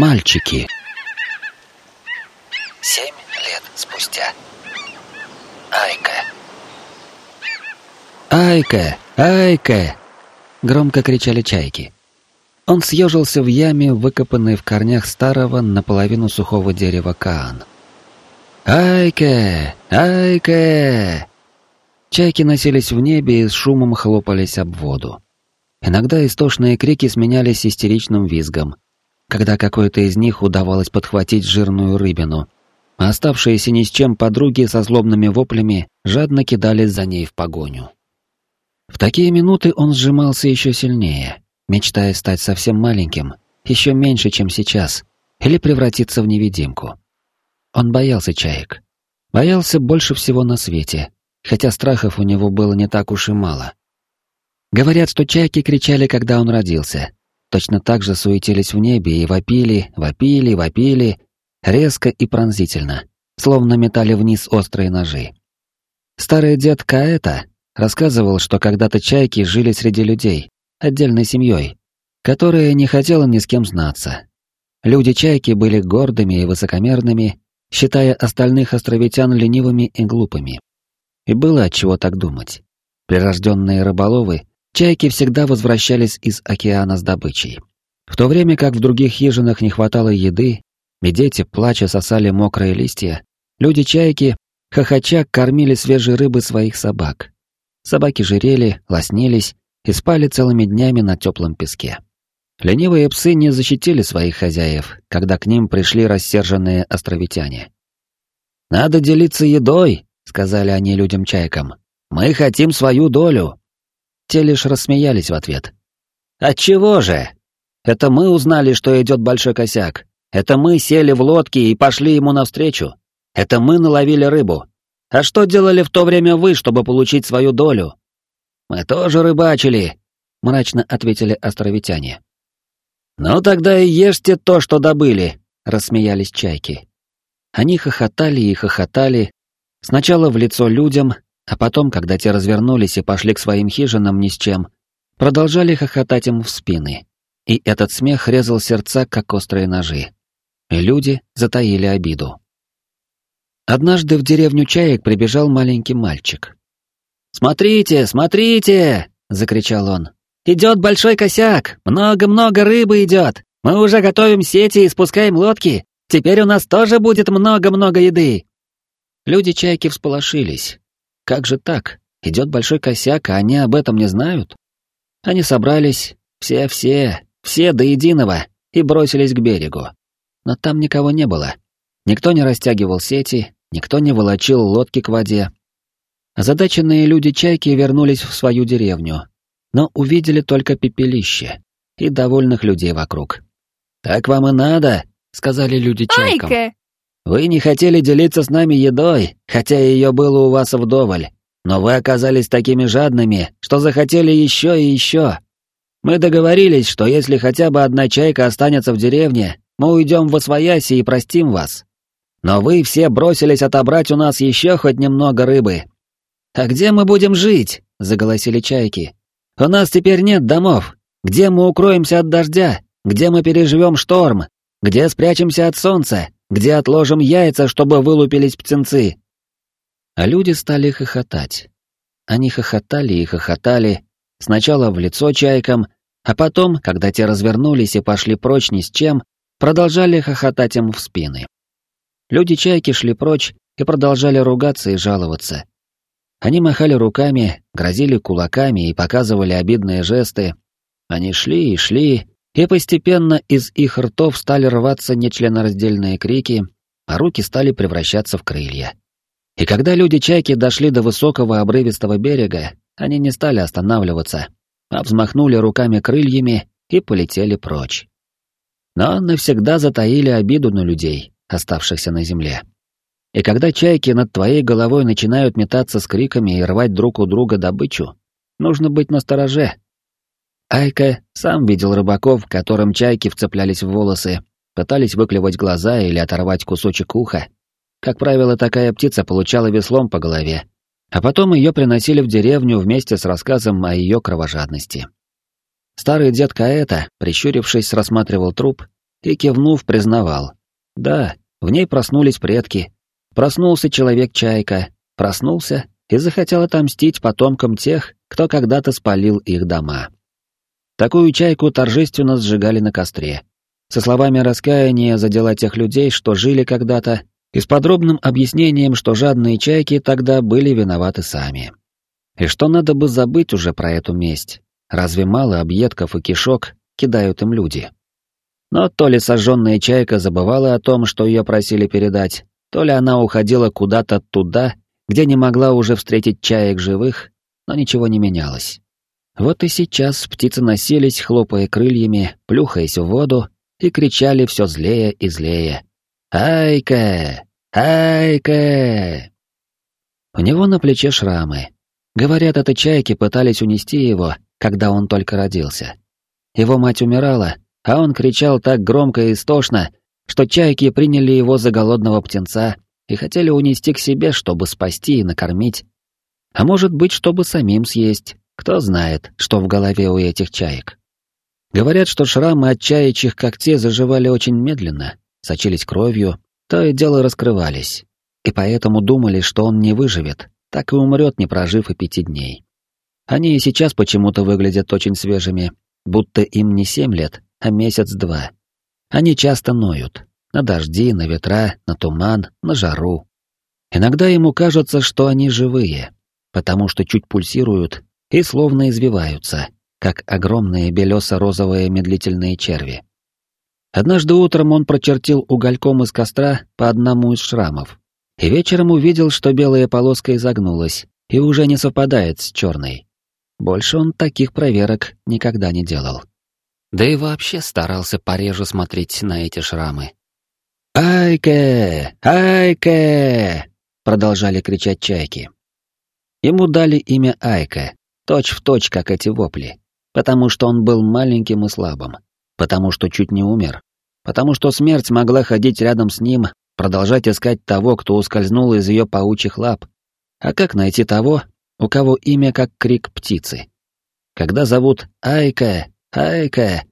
Мальчики. Семь лет спустя. Айка. «Айка! Айка!» — громко кричали чайки. Он съежился в яме, выкопанной в корнях старого наполовину сухого дерева Каан. «Айка! Айка!» Чайки носились в небе и с шумом хлопались об воду. Иногда истошные крики сменялись истеричным визгом, когда какой-то из них удавалось подхватить жирную рыбину, оставшиеся ни с чем подруги со злобными воплями жадно кидались за ней в погоню. В такие минуты он сжимался еще сильнее, мечтая стать совсем маленьким, еще меньше, чем сейчас, или превратиться в невидимку. Он боялся чаек. Боялся больше всего на свете, хотя страхов у него было не так уж и мало. Говорят, что чайки кричали, когда он родился. Точно так же суетились в небе и вопили, вопили, вопили, резко и пронзительно, словно метали вниз острые ножи. Старый дед Каэта рассказывал, что когда-то чайки жили среди людей, отдельной семьей, которая не хотела ни с кем знаться. Люди-чайки были гордыми и высокомерными, считая остальных островитян ленивыми и глупыми. И было от чего так думать. Прирожденные рыболовы, чайки всегда возвращались из океана с добычей. В то время как в других хижинах не хватало еды, и дети, плача, сосали мокрые листья, люди-чайки, хохоча, кормили свежей рыбы своих собак. Собаки жирели, лоснились и спали целыми днями на теплом песке. Ленивые псы не защитили своих хозяев, когда к ним пришли рассерженные островитяне. «Надо делиться едой», — сказали они людям-чайкам. «Мы хотим свою долю». Те лишь рассмеялись в ответ. «Отчего же? Это мы узнали, что идет большой косяк. Это мы сели в лодки и пошли ему навстречу. Это мы наловили рыбу. А что делали в то время вы, чтобы получить свою долю? Мы тоже рыбачили, мрачно ответили островитяне. Ну тогда и ешьте то, что добыли, рассмеялись чайки. Они хохотали и хохотали, сначала в лицо людям, а потом, когда те развернулись и пошли к своим хижинам ни с чем, продолжали хохотать им в спины. И этот смех резал сердца, как острые ножи. И люди затаили обиду. Однажды в деревню Чаек прибежал маленький мальчик. «Смотрите, смотрите!» — закричал он. «Идет большой косяк! Много-много рыбы идет! Мы уже готовим сети и спускаем лодки! Теперь у нас тоже будет много-много еды!» Люди-чайки всполошились. «Как же так? Идет большой косяк, а они об этом не знают?» Они собрались, все-все, все до единого, и бросились к берегу. Но там никого не было. Никто не растягивал сети, Никто не волочил лодки к воде. Озадаченные люди-чайки вернулись в свою деревню, но увидели только пепелище и довольных людей вокруг. «Так вам и надо», — сказали люди-чайкам. Айка! «Вы не хотели делиться с нами едой, хотя ее было у вас вдоволь, но вы оказались такими жадными, что захотели еще и еще. Мы договорились, что если хотя бы одна чайка останется в деревне, мы уйдем в освояси и простим вас. Но вы все бросились отобрать у нас еще хоть немного рыбы. А где мы будем жить? заголосили чайки. У нас теперь нет домов. Где мы укроемся от дождя? Где мы переживем шторм? Где спрячемся от солнца? Где отложим яйца, чтобы вылупились птенцы? А люди стали хохотать. Они хохотали и хохотали, сначала в лицо чайкам, а потом, когда те развернулись и пошли прочь ни с чем, продолжали хохотать им в спины. Люди-чайки шли прочь и продолжали ругаться и жаловаться. Они махали руками, грозили кулаками и показывали обидные жесты. Они шли и шли, и постепенно из их ртов стали рваться нечленораздельные крики, а руки стали превращаться в крылья. И когда люди-чайки дошли до высокого обрывистого берега, они не стали останавливаться, а взмахнули руками крыльями и полетели прочь. Но навсегда затаили обиду на людей, оставшихся на земле. И когда чайки над твоей головой начинают метаться с криками и рвать друг у друга добычу, нужно быть настороже. Айка сам видел рыбаков, которым чайки вцеплялись в волосы, пытались выклевать глаза или оторвать кусочек уха. Как правило, такая птица получала веслом по голове, а потом ее приносили в деревню вместе с рассказом о ее кровожадности. Старый дед Каэта, прищурившись, рассматривал труп и, кивнув, признавал. Да, в ней проснулись предки. Проснулся человек-чайка, проснулся и захотел отомстить потомкам тех, кто когда-то спалил их дома. Такую чайку торжественно сжигали на костре. Со словами раскаяния за дела тех людей, что жили когда-то, и с подробным объяснением, что жадные чайки тогда были виноваты сами. И что надо бы забыть уже про эту месть. Разве мало объедков и кишок кидают им люди? Но то ли сожженная чайка забывала о том, что ее просили передать, то ли она уходила куда-то туда, где не могла уже встретить чаек живых, но ничего не менялось. Вот и сейчас птицы носились, хлопая крыльями, плюхаясь в воду, и кричали все злее и злее. «Айка! Айка!» У него на плече шрамы. Говорят, это чайки пытались унести его, когда он только родился. Его мать умирала, а он кричал так громко и истошно, что чайки приняли его за голодного птенца и хотели унести к себе, чтобы спасти и накормить. А может быть, чтобы самим съесть. Кто знает, что в голове у этих чаек. Говорят, что шрамы от чаячьих когтей заживали очень медленно, сочились кровью, то и дело раскрывались. И поэтому думали, что он не выживет, так и умрет, не прожив и пяти дней. Они и сейчас почему-то выглядят очень свежими, будто им не семь лет, а месяц-два. Они часто ноют. На дожди, на ветра, на туман, на жару. Иногда ему кажется, что они живые, потому что чуть пульсируют и словно извиваются, как огромные белесо-розовые медлительные черви. Однажды утром он прочертил угольком из костра по одному из шрамов, и вечером увидел, что белая полоска изогнулась и уже не совпадает с черной. Больше он таких проверок никогда не делал. Да и вообще старался пореже смотреть на эти шрамы. «Айке! Айке!» — продолжали кричать чайки. Ему дали имя Айка, точь в точь, как эти вопли, потому что он был маленьким и слабым, потому что чуть не умер, потому что смерть могла ходить рядом с ним, продолжать искать того, кто ускользнул из ее паучьих лап. А как найти того, у кого имя как крик птицы? Когда зовут Айка, Айка.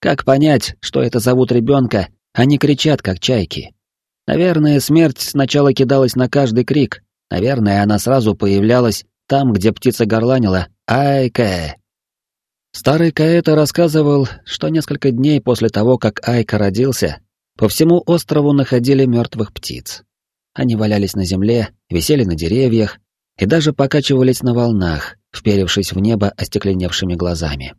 Как понять, что это зовут ребенка, а не кричат, как чайки? Наверное, смерть сначала кидалась на каждый крик. Наверное, она сразу появлялась там, где птица горланила «Айка». Старый Каэта рассказывал, что несколько дней после того, как Айка родился, по всему острову находили мертвых птиц. Они валялись на земле, висели на деревьях и даже покачивались на волнах, вперевшись в небо остекленевшими глазами.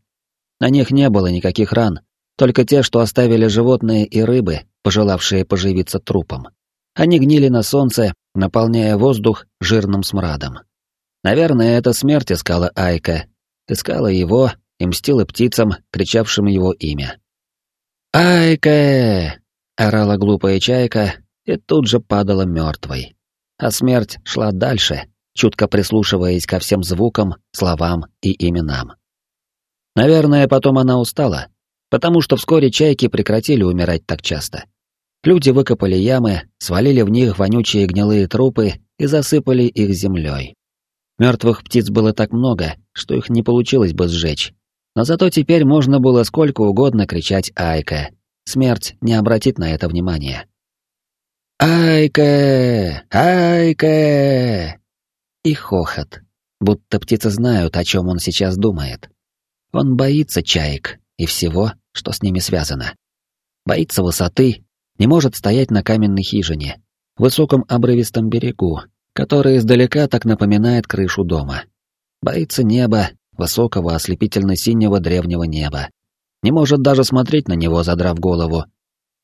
На них не было никаких ран, только те, что оставили животные и рыбы, пожелавшие поживиться трупом. Они гнили на солнце, наполняя воздух жирным смрадом. Наверное, это смерть искала Айка. Искала его и мстила птицам, кричавшим его имя. «Айка!» — орала глупая чайка и тут же падала мертвой. А смерть шла дальше, чутко прислушиваясь ко всем звукам, словам и именам. Наверное, потом она устала, потому что вскоре чайки прекратили умирать так часто. Люди выкопали ямы, свалили в них вонючие гнилые трупы и засыпали их землей. Мертвых птиц было так много, что их не получилось бы сжечь. Но зато теперь можно было сколько угодно кричать «Айка». Смерть не обратит на это внимания. «Айка! Айка!» И хохот, будто птицы знают, о чем он сейчас думает. Он боится чаек и всего, что с ними связано. Боится высоты, не может стоять на каменной хижине, высоком обрывистом берегу, который издалека так напоминает крышу дома. Боится неба, высокого ослепительно-синего древнего неба. Не может даже смотреть на него, задрав голову.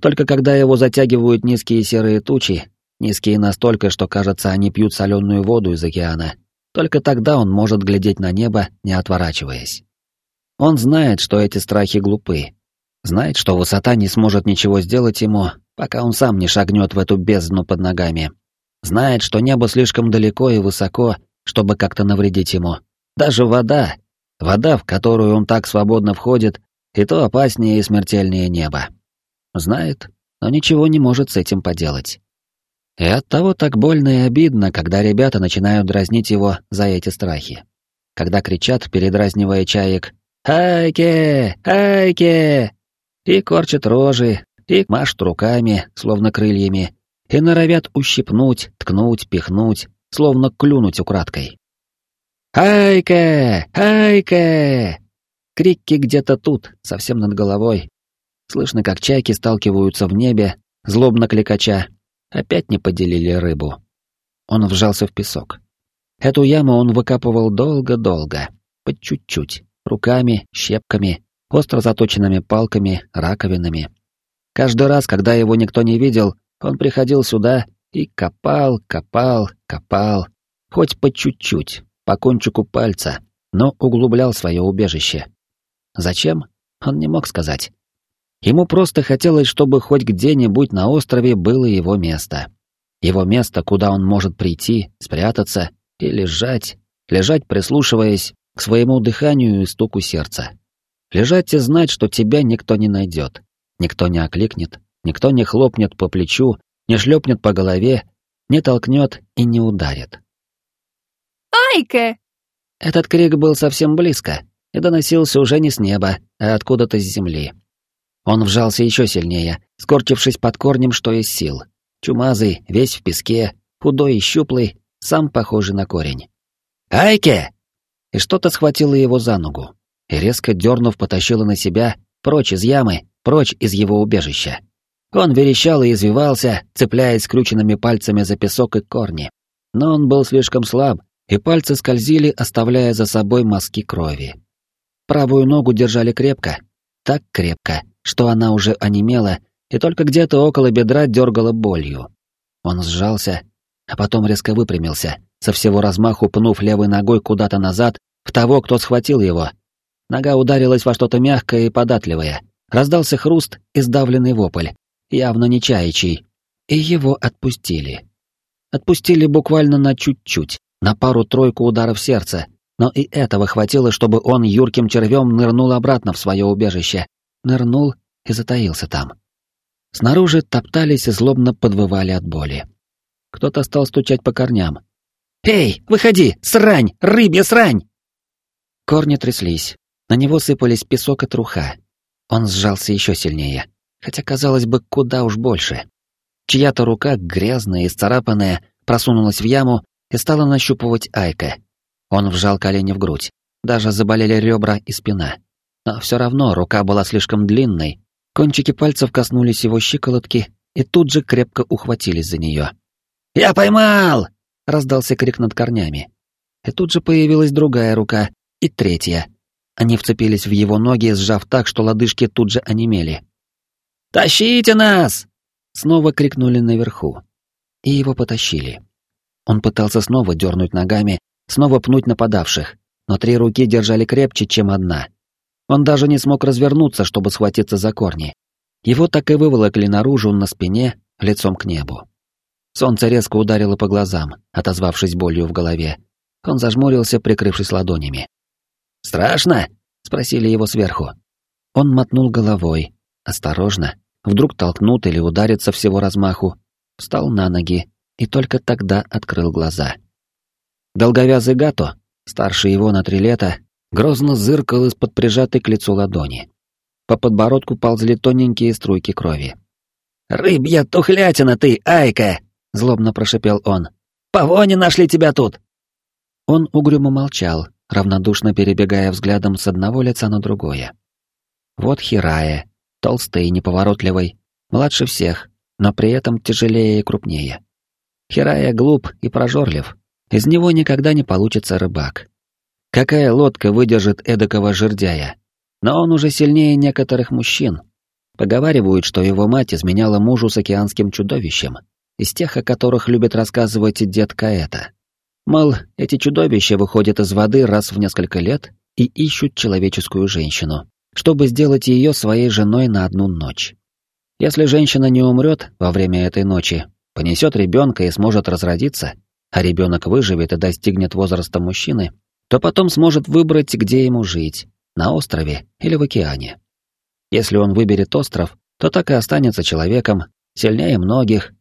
Только когда его затягивают низкие серые тучи, низкие настолько, что, кажется, они пьют соленую воду из океана, только тогда он может глядеть на небо, не отворачиваясь. Он знает, что эти страхи глупы. Знает, что высота не сможет ничего сделать ему, пока он сам не шагнет в эту бездну под ногами. Знает, что небо слишком далеко и высоко, чтобы как-то навредить ему. Даже вода, вода, в которую он так свободно входит, и то опаснее и смертельнее неба. Знает, но ничего не может с этим поделать. И оттого так больно и обидно, когда ребята начинают дразнить его за эти страхи. Когда кричат, передразнивая чаек «Айке! Айке!» и корчат рожи, и машут руками, словно крыльями, и норовят ущипнуть, ткнуть, пихнуть, словно клюнуть украдкой. «Айка! Айка!» Крики где-то тут, совсем над головой. Слышно, как чайки сталкиваются в небе, злобно кликача. Опять не поделили рыбу. Он вжался в песок. Эту яму он выкапывал долго-долго, по чуть-чуть, руками, щепками, остро заточенными палками, раковинами. Каждый раз, когда его никто не видел, он приходил сюда и копал, копал, копал, хоть по чуть-чуть, по кончику пальца, но углублял свое убежище. Зачем? Он не мог сказать. Ему просто хотелось, чтобы хоть где-нибудь на острове было его место. Его место, куда он может прийти, спрятаться и лежать, лежать, прислушиваясь к своему дыханию и стуку сердца. Лежать и знать, что тебя никто не найдет, никто не окликнет, никто не хлопнет по плечу, не шлепнет по голове, не толкнет и не ударит. «Айка!» Этот крик был совсем близко и доносился уже не с неба, а откуда-то с земли. Он вжался еще сильнее, скорчившись под корнем, что из сил. Чумазый, весь в песке, худой и щуплый, сам похожий на корень. «Айке!» И что-то схватило его за ногу, и резко дернув, потащило на себя, прочь из ямы, прочь из его убежища. Он верещал и извивался, цепляясь скрюченными пальцами за песок и корни. Но он был слишком слаб, и пальцы скользили, оставляя за собой мазки крови. Правую ногу держали крепко, так крепко, что она уже онемела и только где-то около бедра дергала болью. Он сжался, а потом резко выпрямился, со всего размаху пнув левой ногой куда-то назад в того, кто схватил его. Нога ударилась во что-то мягкое и податливое. Раздался хруст и сдавленный вопль, явно не чаячий, и его отпустили. Отпустили буквально на чуть-чуть, на пару-тройку ударов сердца, но и этого хватило, чтобы он юрким червем нырнул обратно в свое убежище. Нырнул и затаился там. Снаружи топтались и злобно подвывали от боли. Кто-то стал стучать по корням. «Эй, выходи! Срань! Рыбья срань!» Корни тряслись. На него сыпались песок и труха. Он сжался еще сильнее. Хотя, казалось бы, куда уж больше. Чья-то рука, грязная и сцарапанная, просунулась в яму и стала нащупывать Айка. Он вжал колени в грудь. Даже заболели ребра и спина. Но все равно рука была слишком длинной. Кончики пальцев коснулись его щиколотки и тут же крепко ухватились за нее. «Я поймал!» — раздался крик над корнями. И тут же появилась другая рука и третья. Они вцепились в его ноги, сжав так, что лодыжки тут же онемели. «Тащите нас!» — снова крикнули наверху. И его потащили. Он пытался снова дернуть ногами, снова пнуть нападавших, но три руки держали крепче, чем одна. Он даже не смог развернуться, чтобы схватиться за корни. Его так и выволокли наружу на спине, лицом к небу. Солнце резко ударило по глазам, отозвавшись болью в голове. Он зажмурился, прикрывшись ладонями. «Страшно?» — спросили его сверху. Он мотнул головой. Осторожно. Вдруг толкнут или ударится всего размаху. Встал на ноги и только тогда открыл глаза. Долговязый Гато, старше его на три лета, грозно зыркал из-под прижатой к лицу ладони. По подбородку ползли тоненькие струйки крови. «Рыбья тухлятина ты, Айка!» — злобно прошипел он. «По воне нашли тебя тут!» Он угрюмо молчал, равнодушно перебегая взглядом с одного лица на другое. Вот Хирая, толстый и неповоротливый, младше всех, но при этом тяжелее и крупнее. Хирая глуп и прожорлив, из него никогда не получится рыбак. Какая лодка выдержит эдакого жердяя? Но он уже сильнее некоторых мужчин. Поговаривают, что его мать изменяла мужу с океанским чудовищем, из тех, о которых любит рассказывать дед Каэта. Мол, эти чудовища выходят из воды раз в несколько лет и ищут человеческую женщину, чтобы сделать ее своей женой на одну ночь. Если женщина не умрет во время этой ночи, понесет ребенка и сможет разродиться, а ребенок выживет и достигнет возраста мужчины, то потом сможет выбрать, где ему жить, на острове или в океане. Если он выберет остров, то так и останется человеком, сильнее многих,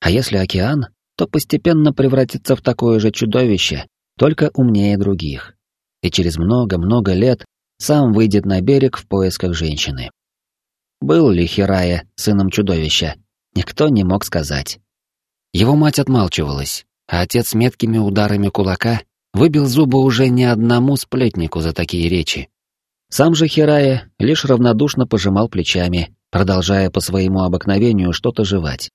а если океан, то постепенно превратится в такое же чудовище, только умнее других. И через много-много лет сам выйдет на берег в поисках женщины. Был ли Хирая сыном чудовища? Никто не мог сказать. Его мать отмалчивалась, а отец меткими ударами кулака выбил зубы уже не одному сплетнику за такие речи. Сам же Хирая лишь равнодушно пожимал плечами, продолжая по своему обыкновению что-то жевать.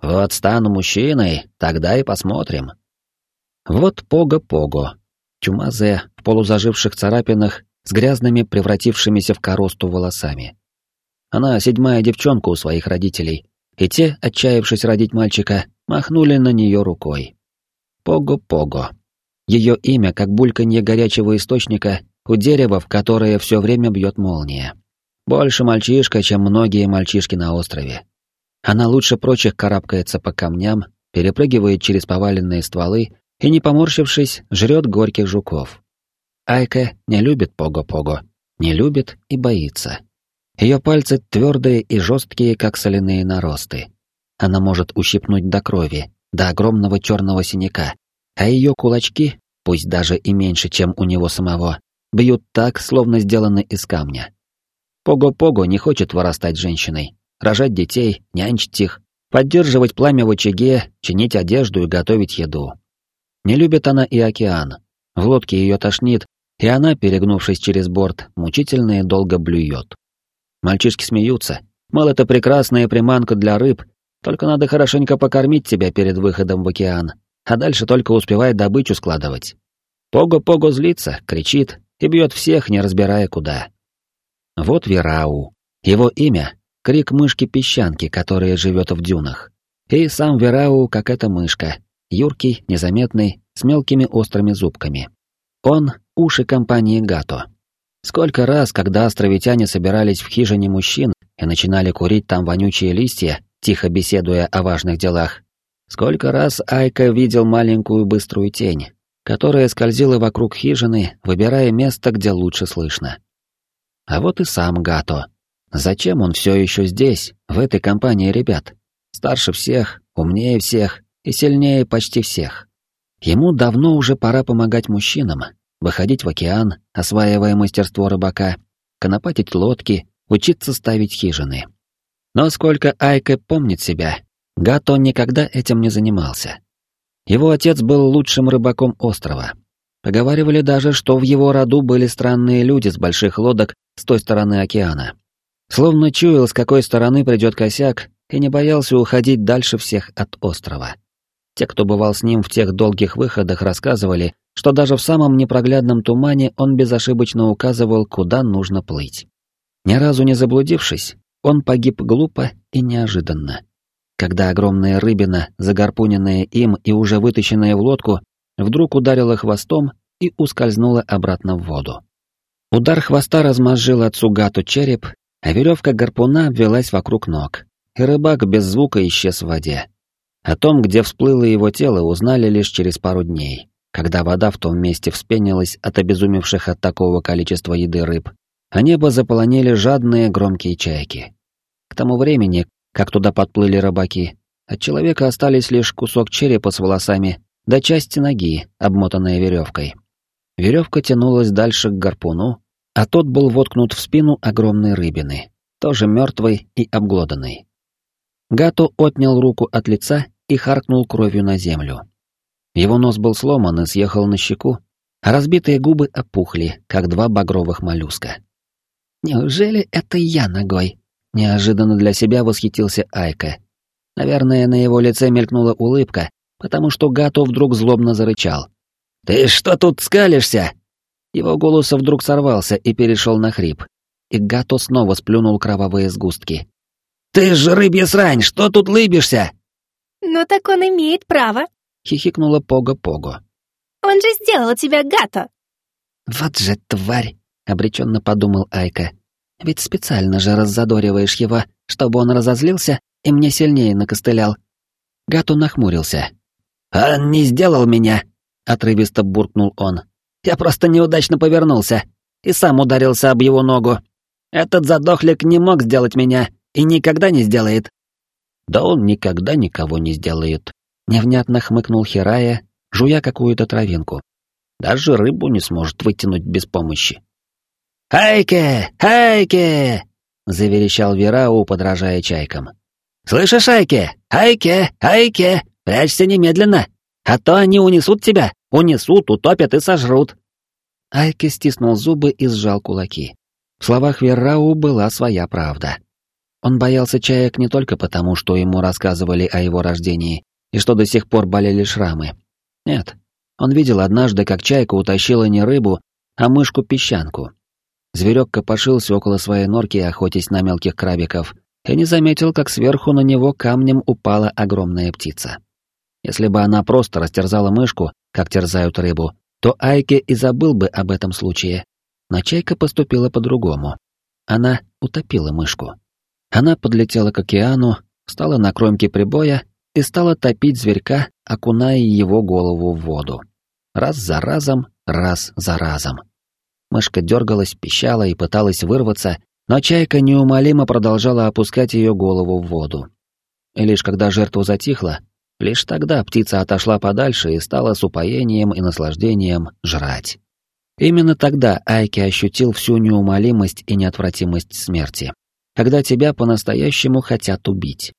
«Вот стану мужчиной, тогда и посмотрим». Вот Пого-Пого, чумазая, в полузаживших царапинах, с грязными, превратившимися в коросту волосами. Она седьмая девчонка у своих родителей, и те, отчаявшись родить мальчика, махнули на нее рукой. Пого-Пого. Ее имя, как бульканье горячего источника у дерева, в которое все время бьет молния. Больше мальчишка, чем многие мальчишки на острове. Она лучше прочих карабкается по камням, перепрыгивает через поваленные стволы и, не поморщившись, жрет горьких жуков. Айка не любит Пого-Пого, не любит и боится. Ее пальцы твердые и жесткие, как соляные наросты. Она может ущипнуть до крови, до огромного черного синяка, а ее кулачки, пусть даже и меньше, чем у него самого, бьют так, словно сделаны из камня. Пого-Пого не хочет вырастать женщиной, рожать детей, нянчить их, поддерживать пламя в очаге, чинить одежду и готовить еду. Не любит она и океан. В лодке ее тошнит, и она, перегнувшись через борт, мучительно и долго блюет. Мальчишки смеются, мол, это прекрасная приманка для рыб, только надо хорошенько покормить тебя перед выходом в океан, а дальше только успевай добычу складывать. Пого-пого злится, кричит и бьет всех, не разбирая куда. Вот Верау. Его имя — крик мышки-песчанки, которая живет в дюнах. И сам Верау, как эта мышка, юркий, незаметный, с мелкими острыми зубками. Он — уши компании Гато. Сколько раз, когда островитяне собирались в хижине мужчин и начинали курить там вонючие листья, тихо беседуя о важных делах, сколько раз Айка видел маленькую быструю тень, которая скользила вокруг хижины, выбирая место, где лучше слышно. А вот и сам Гато. Зачем он все еще здесь, в этой компании ребят? Старше всех, умнее всех и сильнее почти всех. Ему давно уже пора помогать мужчинам, выходить в океан, осваивая мастерство рыбака, конопатить лодки, учиться ставить хижины. Но сколько Айка помнит себя, Гато никогда этим не занимался. Его отец был лучшим рыбаком острова. Поговаривали даже, что в его роду были странные люди с больших лодок с той стороны океана. Словно чуял, с какой стороны придет косяк, и не боялся уходить дальше всех от острова. Те, кто бывал с ним в тех долгих выходах, рассказывали, что даже в самом непроглядном тумане он безошибочно указывал, куда нужно плыть. Ни разу не заблудившись, он погиб глупо и неожиданно. Когда огромная рыбина, загорпуненная им и уже вытащенная в лодку, вдруг ударила хвостом и ускользнула обратно в воду. Удар хвоста размозжил отцу Гату череп, а веревка гарпуна обвелась вокруг ног, и рыбак без звука исчез в воде. О том, где всплыло его тело, узнали лишь через пару дней, когда вода в том месте вспенилась от обезумевших от такого количества еды рыб, а небо заполонили жадные громкие чайки. К тому времени, как туда подплыли рыбаки, от человека остались лишь кусок черепа с волосами да части ноги, обмотанная веревкой. Веревка тянулась дальше к гарпуну, а тот был воткнут в спину огромной рыбины, тоже мертвой и обглоданной. Гато отнял руку от лица и харкнул кровью на землю. Его нос был сломан и съехал на щеку, а разбитые губы опухли, как два багровых моллюска. «Неужели это я ногой?» — неожиданно для себя восхитился Айка. Наверное, на его лице мелькнула улыбка, потому что Гато вдруг злобно зарычал. «Ты что тут скалишься?» Его голос вдруг сорвался и перешел на хрип, и Гато снова сплюнул кровавые сгустки. «Ты же рыбья срань, что тут лыбишься?» «Ну так он имеет право», — хихикнула Пого-Пого. «Он же сделал тебя Гато». «Вот же тварь!» — обреченно подумал Айка. «Ведь специально же раззадориваешь его, чтобы он разозлился и мне сильнее накостылял». Гато нахмурился. «Он не сделал меня», отрывисто буркнул он. «Я просто неудачно повернулся и сам ударился об его ногу. Этот задохлик не мог сделать меня и никогда не сделает». «Да он никогда никого не сделает», — невнятно хмыкнул Хирая, жуя какую-то травинку. «Даже рыбу не сможет вытянуть без помощи». «Хайке! Хайке!» — заверещал Верау, подражая чайкам. «Слышишь, Айке? Айке! Айке! Прячься немедленно! А то они унесут тебя! Унесут, утопят и сожрут!» Айке стиснул зубы и сжал кулаки. В словах Верау была своя правда. Он боялся чаек не только потому, что ему рассказывали о его рождении и что до сих пор болели шрамы. Нет, он видел однажды, как чайка утащила не рыбу, а мышку-песчанку. Зверек копошился около своей норки, охотясь на мелких крабиков, и не заметил, как сверху на него камнем упала огромная птица. Если бы она просто растерзала мышку, как терзают рыбу, то Айке и забыл бы об этом случае. Но чайка поступила по-другому. Она утопила мышку. Она подлетела к океану, встала на кромке прибоя и стала топить зверька, окуная его голову в воду. Раз за разом, раз за разом. Мышка дергалась, пищала и пыталась вырваться, но чайка неумолимо продолжала опускать ее голову в воду. И лишь когда жертва затихла, лишь тогда птица отошла подальше и стала с упоением и наслаждением жрать. Именно тогда Айки ощутил всю неумолимость и неотвратимость смерти когда тебя по-настоящему хотят убить.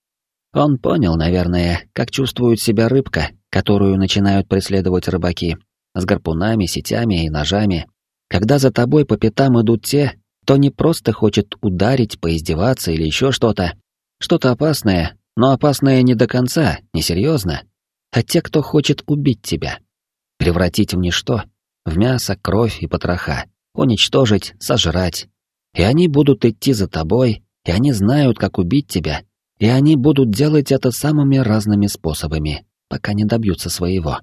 Он понял, наверное, как чувствует себя рыбка, которую начинают преследовать рыбаки, с гарпунами, сетями и ножами. Когда за тобой по пятам идут те, кто не просто хочет ударить, поиздеваться или еще что-то. Что-то опасное, но опасное не до конца, несерьезно. А те, кто хочет убить тебя. Превратить в ничто, в мясо, кровь и потроха, уничтожить, сожрать, и они будут идти за тобой, и они знают, как убить тебя, и они будут делать это самыми разными способами, пока не добьются своего.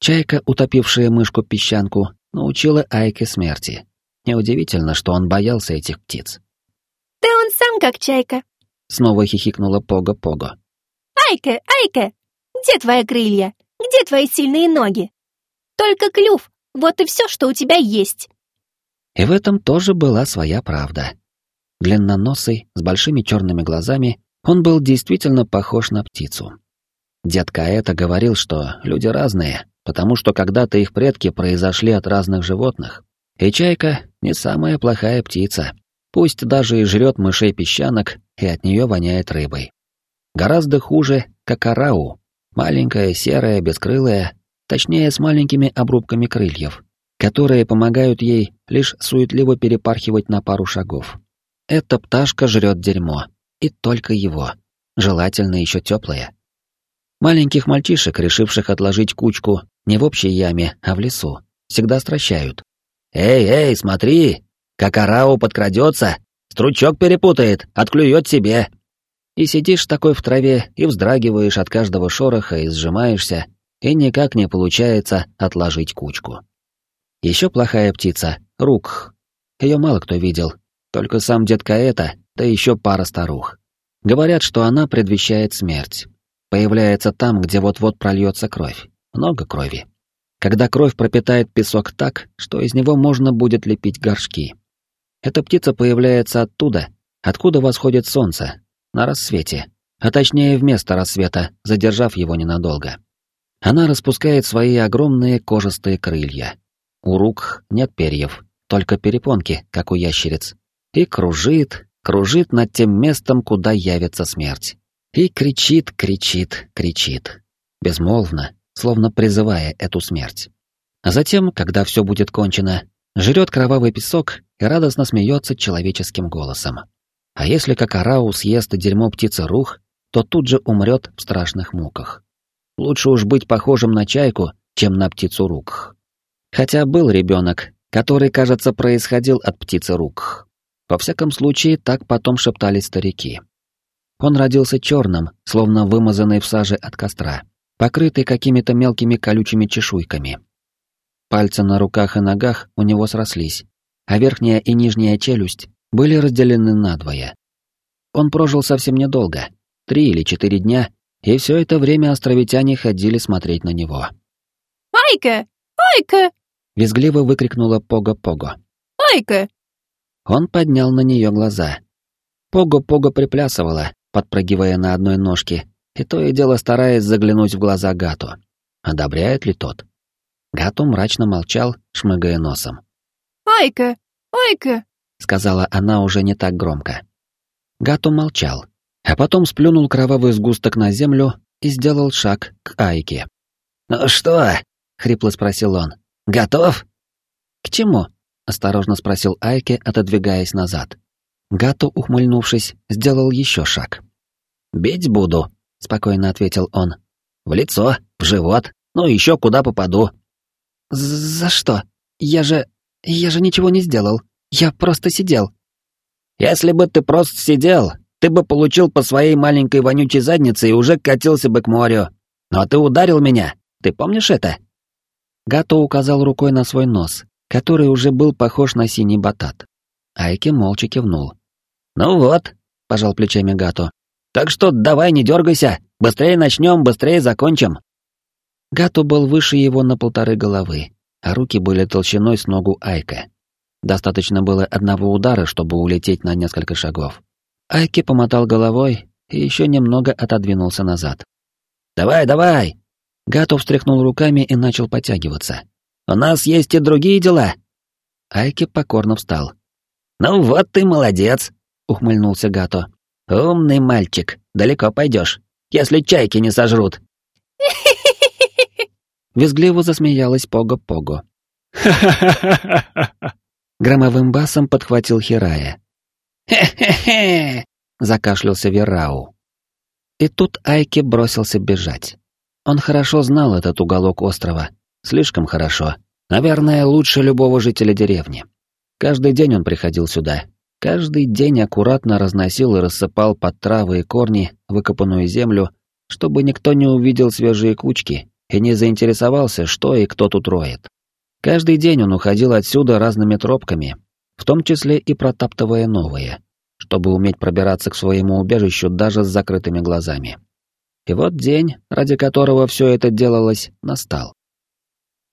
Чайка, утопившая мышку-песчанку, научила Айке смерти. Неудивительно, что он боялся этих птиц. «Да он сам как чайка», — снова хихикнула Пога-Пого. «Айка, Айка, где твои крылья? Где твои сильные ноги? Только клюв, вот и все, что у тебя есть». И в этом тоже была своя правда. Длинноносый, с большими черными глазами, он был действительно похож на птицу. Дед Каэта говорил, что люди разные, потому что когда-то их предки произошли от разных животных. И чайка — не самая плохая птица, пусть даже и жрет мышей-песчанок, и от нее воняет рыбой. Гораздо хуже — какарау, маленькая, серая, бескрылая, точнее, с маленькими обрубками крыльев, которые помогают ей лишь суетливо перепархивать на пару шагов. Эта пташка жрет дерьмо, и только его, желательно еще теплое. Маленьких мальчишек, решивших отложить кучку не в общей яме, а в лесу, всегда стращают. «Эй, эй, смотри! Какарау подкрадется, стручок перепутает, отклюет себе!» И сидишь такой в траве и вздрагиваешь от каждого шороха и сжимаешься, и никак не получается отложить кучку. Еще плохая птица — рук. Ее мало кто видел, только сам дед Каэта, да еще пара старух. Говорят, что она предвещает смерть. Появляется там, где вот-вот прольется кровь. Много крови. Когда кровь пропитает песок так, что из него можно будет лепить горшки. Эта птица появляется оттуда, откуда восходит солнце, на рассвете, а точнее вместо рассвета, задержав его ненадолго. Она распускает свои огромные кожистые крылья, у рук нет перьев, только перепонки, как у ящериц. И кружит, кружит над тем местом, куда явится смерть. И кричит, кричит, кричит. Безмолвно, словно призывая эту смерть. А затем, когда все будет кончено, жрет кровавый песок и радостно смеется человеческим голосом. А если как Арау съест дерьмо птицы рух, то тут же умрет в страшных муках. Лучше уж быть похожим на чайку, чем на птицу рук. Хотя был ребенок, который, кажется, происходил от птицы рук. Во всяком случае, так потом шептали старики. Он родился черным, словно вымазанный в саже от костра, покрытый какими-то мелкими колючими чешуйками. Пальцы на руках и ногах у него срослись, а верхняя и нижняя челюсть были разделены надвое. Он прожил совсем недолго, три или четыре дня, и все это время островитяне ходили смотреть на него. «Айка! Айка!» Визгливо выкрикнула Пого-Пого. «Айка!» Он поднял на нее глаза. Пого-Пого приплясывала, подпрыгивая на одной ножке, и то и дело стараясь заглянуть в глаза Гату. Одобряет ли тот? Гату мрачно молчал, шмыгая носом. «Айка! Айка!» — сказала она уже не так громко. Гато молчал, а потом сплюнул кровавый сгусток на землю и сделал шаг к Айке. «Ну что?» — хрипло спросил он. «Готов?» «К чему?» — осторожно спросил Айке, отодвигаясь назад. Гато, ухмыльнувшись, сделал еще шаг. «Бить буду», — спокойно ответил он. «В лицо, в живот, ну еще куда попаду». «За что? Я же... я же ничего не сделал. Я просто сидел». «Если бы ты просто сидел, ты бы получил по своей маленькой вонючей заднице и уже катился бы к морю. Но ты ударил меня, ты помнишь это?» Гато указал рукой на свой нос, который уже был похож на синий батат. Айки молча кивнул. «Ну вот», — пожал плечами Гато. «Так что давай не дергайся, быстрее начнем, быстрее закончим». Гато был выше его на полторы головы, а руки были толщиной с ногу Айка. Достаточно было одного удара, чтобы улететь на несколько шагов. Айки помотал головой и еще немного отодвинулся назад. «Давай, давай!» Гато встряхнул руками и начал подтягиваться. «У нас есть и другие дела!» Айки покорно встал. «Ну вот ты молодец!» — ухмыльнулся Гато. «Умный мальчик, далеко пойдешь, если чайки не сожрут!» Визгливо засмеялась Пого-Пого. Громовым басом подхватил Хирая. «Хе-хе-хе!» — закашлялся Верау. И тут Айки бросился бежать. Он хорошо знал этот уголок острова. Слишком хорошо. Наверное, лучше любого жителя деревни. Каждый день он приходил сюда. Каждый день аккуратно разносил и рассыпал под травы и корни выкопанную землю, чтобы никто не увидел свежие кучки и не заинтересовался, что и кто тут роет. Каждый день он уходил отсюда разными тропками, в том числе и протаптывая новые, чтобы уметь пробираться к своему убежищу даже с закрытыми глазами. И вот день, ради которого все это делалось, настал.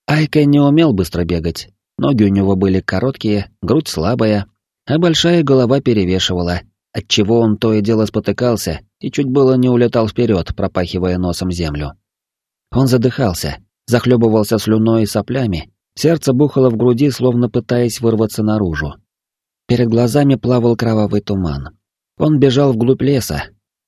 Айка не умел быстро бегать, ноги у него были короткие, грудь слабая, а большая голова перевешивала, отчего он то и дело спотыкался и чуть было не улетал вперед, пропахивая носом землю. Он задыхался, захлебывался слюной и соплями, сердце бухало в груди, словно пытаясь вырваться наружу. Перед глазами плавал кровавый туман. Он бежал вглубь леса.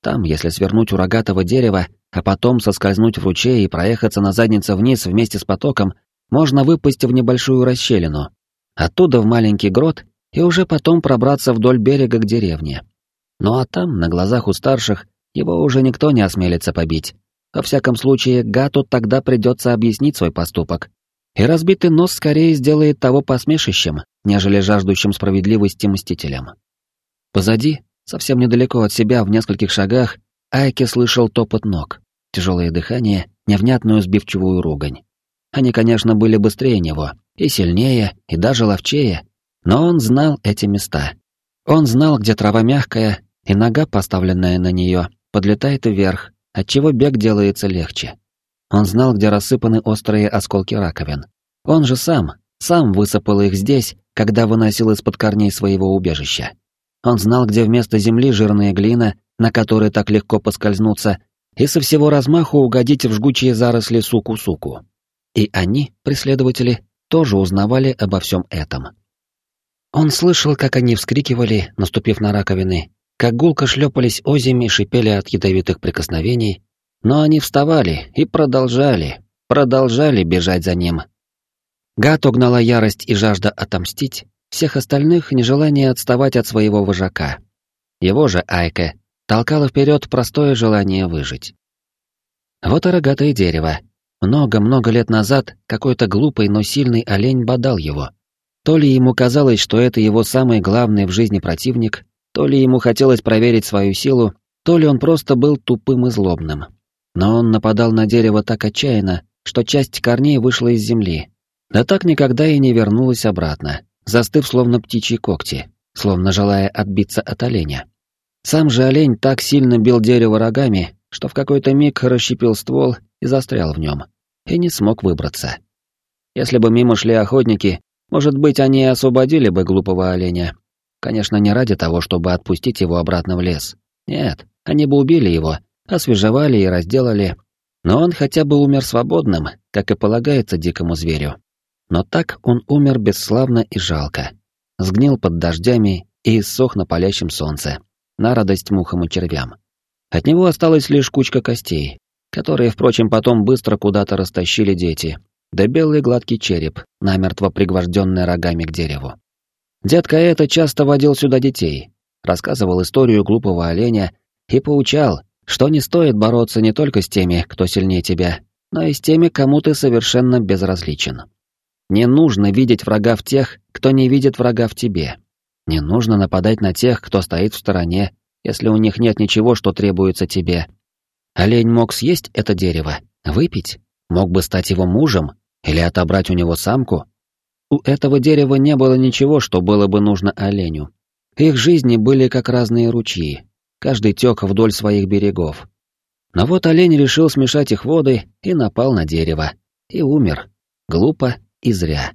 Там, если свернуть у рогатого дерева, а потом соскользнуть в ручей и проехаться на заднице вниз вместе с потоком, можно выпасть в небольшую расщелину. Оттуда в маленький грот и уже потом пробраться вдоль берега к деревне. Ну а там, на глазах у старших, его уже никто не осмелится побить. Во всяком случае, Гату тогда придется объяснить свой поступок. И разбитый нос скорее сделает того посмешищем, нежели жаждущим справедливости мстителем. Позади, совсем недалеко от себя, в нескольких шагах, Айки слышал топот ног, тяжелое дыхание, невнятную сбивчивую ругань. Они, конечно, были быстрее него, и сильнее, и даже ловчее, но он знал эти места. Он знал, где трава мягкая, и нога, поставленная на нее, подлетает вверх, отчего бег делается легче. Он знал, где рассыпаны острые осколки раковин. Он же сам, сам высыпал их здесь, когда выносил из-под корней своего убежища. Он знал, где вместо земли жирная глина, на которой так легко поскользнуться, и со всего размаху угодить в жгучие заросли суку-суку. И они, преследователи, тоже узнавали обо всем этом. Он слышал, как они вскрикивали, наступив на раковины, как гулко шлепались озими шипели от ядовитых прикосновений, но они вставали и продолжали, продолжали бежать за ним. Гад угнала ярость и жажда отомстить, всех остальных нежелание отставать от своего вожака. Его же Айка толкало вперед простое желание выжить. Вот и рогатое дерево. Много-много лет назад какой-то глупый, но сильный олень бодал его. То ли ему казалось, что это его самый главный в жизни противник, то ли ему хотелось проверить свою силу, то ли он просто был тупым и злобным. Но он нападал на дерево так отчаянно, что часть корней вышла из земли. Да так никогда и не вернулась обратно, застыв словно птичьи когти, словно желая отбиться от оленя. Сам же олень так сильно бил дерево рогами, что в какой-то миг расщепил ствол и застрял в нем, и не смог выбраться. Если бы мимо шли охотники, может быть, они освободили бы глупого оленя, Конечно, не ради того, чтобы отпустить его обратно в лес. Нет, они бы убили его, освежевали и разделали. Но он хотя бы умер свободным, как и полагается дикому зверю. Но так он умер бесславно и жалко. Сгнил под дождями и иссох на палящем солнце. на радость мухам и червям. От него осталась лишь кучка костей, которые, впрочем, потом быстро куда-то растащили дети, да белый гладкий череп, намертво пригвожденный рогами к дереву. Дедка это часто водил сюда детей, рассказывал историю глупого оленя и поучал, что не стоит бороться не только с теми, кто сильнее тебя, но и с теми, кому ты совершенно безразличен. Не нужно видеть врага в тех, кто не видит врага в тебе. Не нужно нападать на тех, кто стоит в стороне, если у них нет ничего, что требуется тебе. Олень мог съесть это дерево, выпить, мог бы стать его мужем или отобрать у него самку. У этого дерева не было ничего, что было бы нужно оленю. Их жизни были как разные ручьи, каждый тек вдоль своих берегов. Но вот олень решил смешать их воды и напал на дерево. И умер. Глупо и зря.